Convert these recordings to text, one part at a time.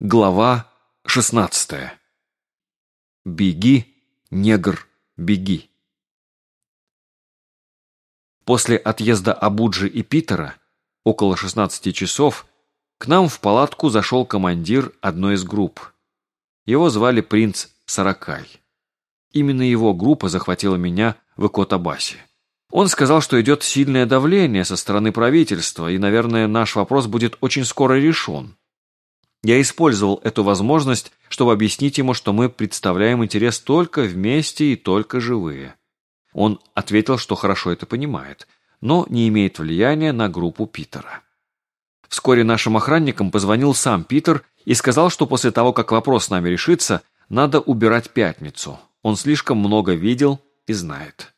Глава 16. Беги, негр, беги. После отъезда Абуджи и Питера, около 16 часов, к нам в палатку зашел командир одной из групп. Его звали принц Саракай. Именно его группа захватила меня в Икотабасе. Он сказал, что идет сильное давление со стороны правительства, и, наверное, наш вопрос будет очень скоро решен. Я использовал эту возможность, чтобы объяснить ему, что мы представляем интерес только вместе и только живые. Он ответил, что хорошо это понимает, но не имеет влияния на группу Питера. Вскоре нашим охранникам позвонил сам Питер и сказал, что после того, как вопрос с нами решится, надо убирать пятницу. Он слишком много видел и знает.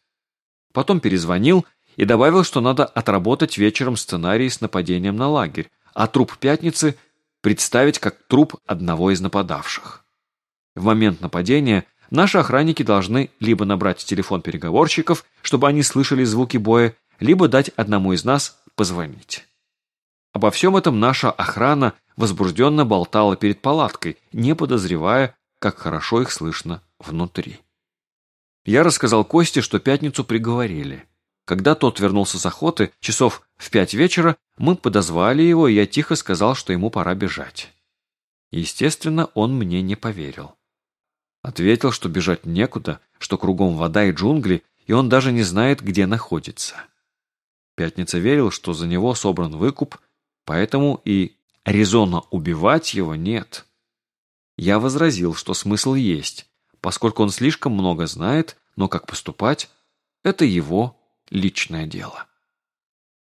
Потом перезвонил и добавил, что надо отработать вечером сценарий с нападением на лагерь, а труп пятницы – представить как труп одного из нападавших. В момент нападения наши охранники должны либо набрать телефон переговорщиков, чтобы они слышали звуки боя, либо дать одному из нас позвонить. Обо всем этом наша охрана возбужденно болтала перед палаткой, не подозревая, как хорошо их слышно внутри. Я рассказал Косте, что пятницу приговорили. Когда тот вернулся с охоты, часов в пять вечера, мы подозвали его, и я тихо сказал, что ему пора бежать. Естественно, он мне не поверил. Ответил, что бежать некуда, что кругом вода и джунгли, и он даже не знает, где находится. Пятница верил, что за него собран выкуп, поэтому и резона убивать его нет. Я возразил, что смысл есть, поскольку он слишком много знает, но как поступать – это его личное дело.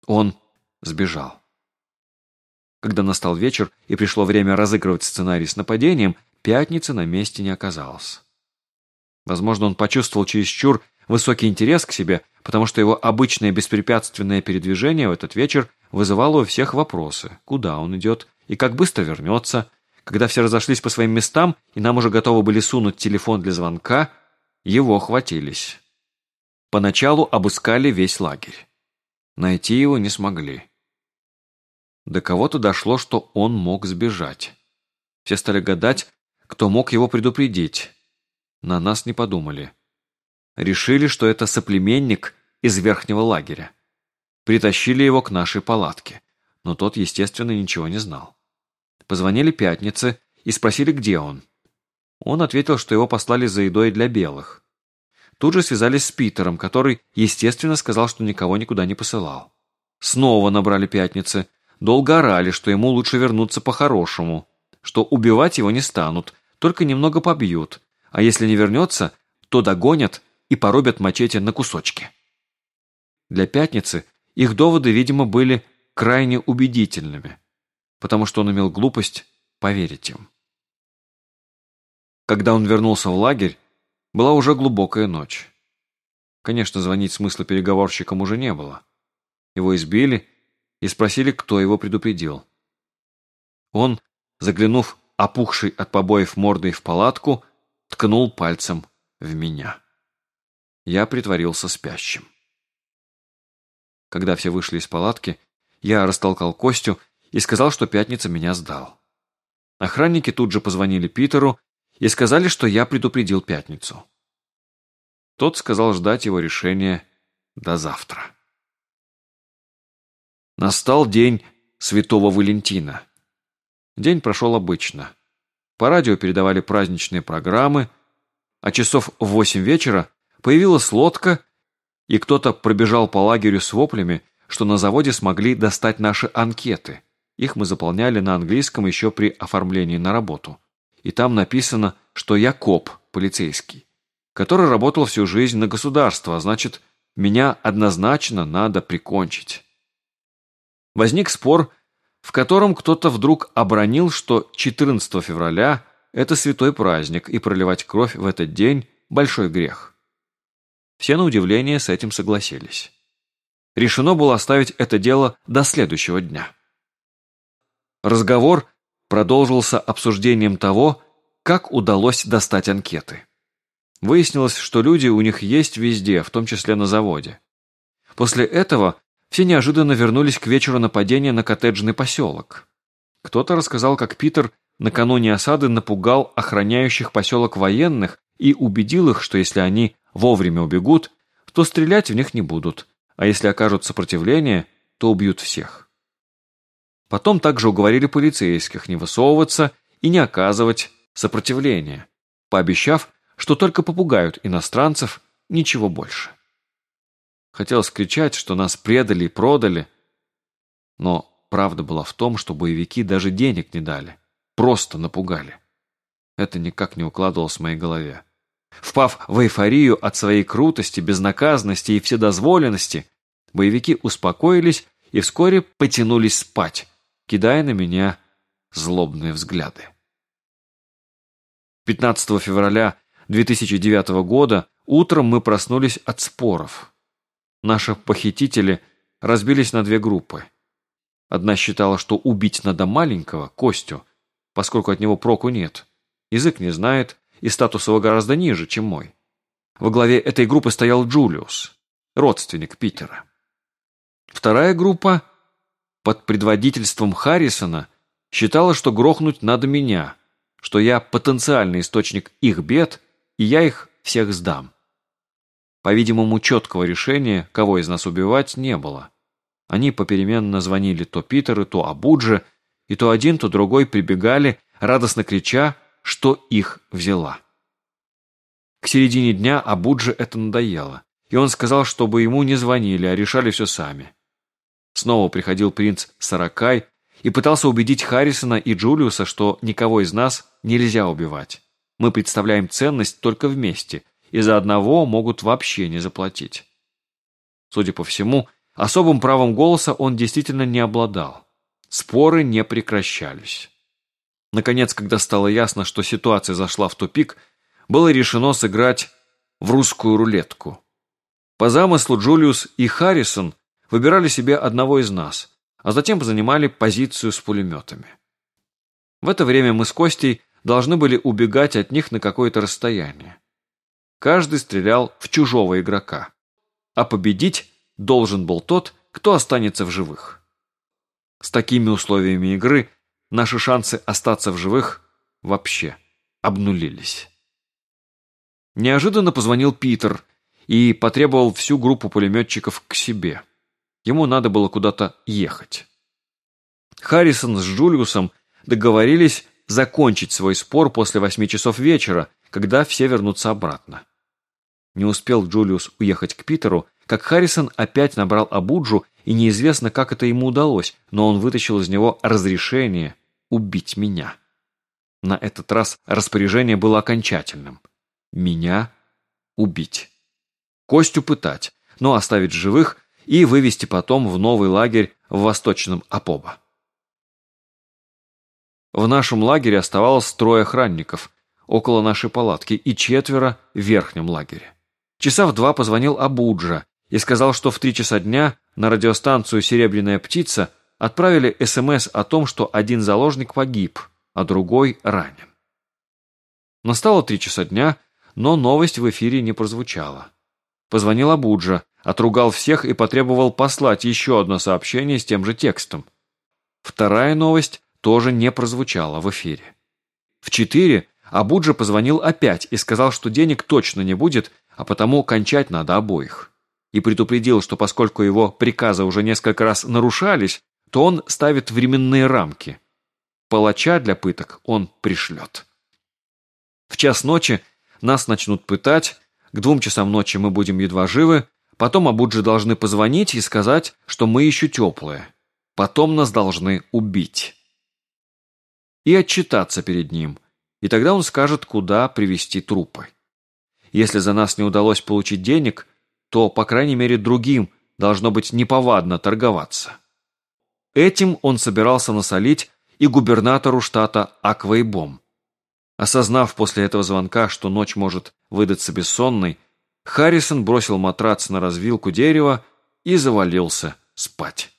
Он сбежал. Когда настал вечер и пришло время разыгрывать сценарий с нападением, пятницы на месте не оказалось. Возможно, он почувствовал чересчур высокий интерес к себе, потому что его обычное беспрепятственное передвижение в этот вечер вызывало у всех вопросы, куда он идет и как быстро вернется. Когда все разошлись по своим местам, и нам уже готовы были сунуть телефон для звонка, его хватились. Поначалу обыскали весь лагерь. Найти его не смогли. До кого-то дошло, что он мог сбежать. Все стали гадать, кто мог его предупредить. На нас не подумали. Решили, что это соплеменник из верхнего лагеря. Притащили его к нашей палатке, но тот, естественно, ничего не знал. Позвонили пятнице и спросили, где он. Он ответил, что его послали за едой для белых. Тут же связались с Питером, который, естественно, сказал, что никого никуда не посылал. Снова набрали пятницы. Долго орали, что ему лучше вернуться по-хорошему, что убивать его не станут, только немного побьют, а если не вернется, то догонят и поробят мачете на кусочки. Для пятницы их доводы, видимо, были крайне убедительными, потому что он имел глупость поверить им. Когда он вернулся в лагерь, была уже глубокая ночь. Конечно, звонить смысла переговорщикам уже не было. Его избили и спросили, кто его предупредил. Он, заглянув опухший от побоев мордой в палатку, ткнул пальцем в меня. Я притворился спящим. Когда все вышли из палатки, я растолкал Костю и сказал, что пятница меня сдал. Охранники тут же позвонили Питеру и сказали, что я предупредил пятницу. Тот сказал ждать его решения до завтра. Настал день Святого Валентина. День прошел обычно. По радио передавали праздничные программы, а часов в восемь вечера появилась лодка, и кто-то пробежал по лагерю с воплями, что на заводе смогли достать наши анкеты. Их мы заполняли на английском еще при оформлении на работу и там написано, что я коп, полицейский, который работал всю жизнь на государство, а значит, меня однозначно надо прикончить. Возник спор, в котором кто-то вдруг обронил, что 14 февраля – это святой праздник, и проливать кровь в этот день – большой грех. Все на удивление с этим согласились. Решено было оставить это дело до следующего дня. Разговор продолжился обсуждением того, как удалось достать анкеты. Выяснилось, что люди у них есть везде, в том числе на заводе. После этого все неожиданно вернулись к вечеру нападения на коттеджный поселок. Кто-то рассказал, как Питер накануне осады напугал охраняющих поселок военных и убедил их, что если они вовремя убегут, то стрелять в них не будут, а если окажут сопротивление, то убьют всех. Потом также уговорили полицейских не высовываться и не оказывать сопротивления, пообещав, что только попугают иностранцев, ничего больше. Хотелось кричать, что нас предали и продали, но правда была в том, что боевики даже денег не дали, просто напугали. Это никак не укладывалось в моей голове. Впав в эйфорию от своей крутости, безнаказанности и вседозволенности, боевики успокоились и вскоре потянулись спать, кидая на меня злобные взгляды. 15 февраля 2009 года утром мы проснулись от споров. Наши похитители разбились на две группы. Одна считала, что убить надо маленького, Костю, поскольку от него проку нет. Язык не знает, и статус его гораздо ниже, чем мой. Во главе этой группы стоял Джулиус, родственник Питера. Вторая группа, под предводительством Харрисона, считала, что грохнуть надо меня, что я потенциальный источник их бед, и я их всех сдам. По-видимому, четкого решения, кого из нас убивать, не было. Они попеременно звонили то Питеру, то Абудже, и то один, то другой прибегали, радостно крича, что их взяла. К середине дня Абудже это надоело, и он сказал, чтобы ему не звонили, а решали все сами. Снова приходил принц Саракай и пытался убедить Харрисона и Джулиуса, что никого из нас нельзя убивать. Мы представляем ценность только вместе, и за одного могут вообще не заплатить. Судя по всему, особым правом голоса он действительно не обладал. Споры не прекращались. Наконец, когда стало ясно, что ситуация зашла в тупик, было решено сыграть в русскую рулетку. По замыслу Джулиус и Харрисон выбирали себе одного из нас, а затем занимали позицию с пулеметами. В это время мы с Костей должны были убегать от них на какое-то расстояние. Каждый стрелял в чужого игрока, а победить должен был тот, кто останется в живых. С такими условиями игры наши шансы остаться в живых вообще обнулились. Неожиданно позвонил Питер и потребовал всю группу пулеметчиков к себе. Ему надо было куда-то ехать. Харрисон с Джулиусом договорились закончить свой спор после восьми часов вечера, когда все вернутся обратно. Не успел Джулиус уехать к Питеру, как Харрисон опять набрал Абуджу и неизвестно, как это ему удалось, но он вытащил из него разрешение убить меня. На этот раз распоряжение было окончательным. Меня убить. Костю пытать, но оставить живых и вывести потом в новый лагерь в восточном Апоба. В нашем лагере оставалось трое охранников около нашей палатки и четверо в верхнем лагере. Часа в два позвонил Абуджа и сказал, что в три часа дня на радиостанцию «Серебряная птица» отправили СМС о том, что один заложник погиб, а другой ранен. Настало три часа дня, но новость в эфире не прозвучала. Позвонил Абуджа, отругал всех и потребовал послать еще одно сообщение с тем же текстом. Вторая новость тоже не прозвучала в эфире. В четыре Абуджа позвонил опять и сказал, что денег точно не будет, а потому кончать надо обоих и предупредил, что поскольку его приказы уже несколько раз нарушались, то он ставит временные рамки. Палача для пыток он пришлет. В час ночи нас начнут пытать, к двум часам ночи мы будем едва живы, потом Абуджи должны позвонить и сказать, что мы еще теплые. Потом нас должны убить. И отчитаться перед ним. И тогда он скажет, куда привезти трупы. Если за нас не удалось получить денег – то, по крайней мере, другим должно быть неповадно торговаться. Этим он собирался насолить и губернатору штата Аквейбом. Осознав после этого звонка, что ночь может выдаться бессонной, Харрисон бросил матрац на развилку дерева и завалился спать.